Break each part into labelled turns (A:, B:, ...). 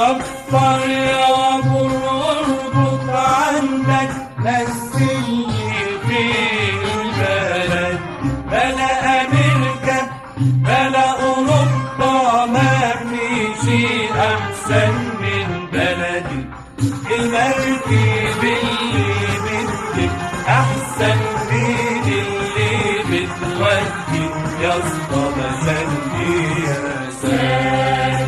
A: صفر يا عندك في البلد بلا بلا ما في شيء من بلدي المركب اللي من اللي بتودي يا اسطى بسندي يا سلام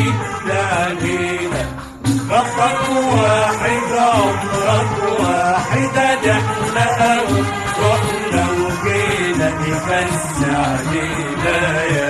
A: الديناميت علينا ربك واحد عمرك واحدة دحنا رحنا وجينا نفسع علينا يا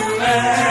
B: سلمى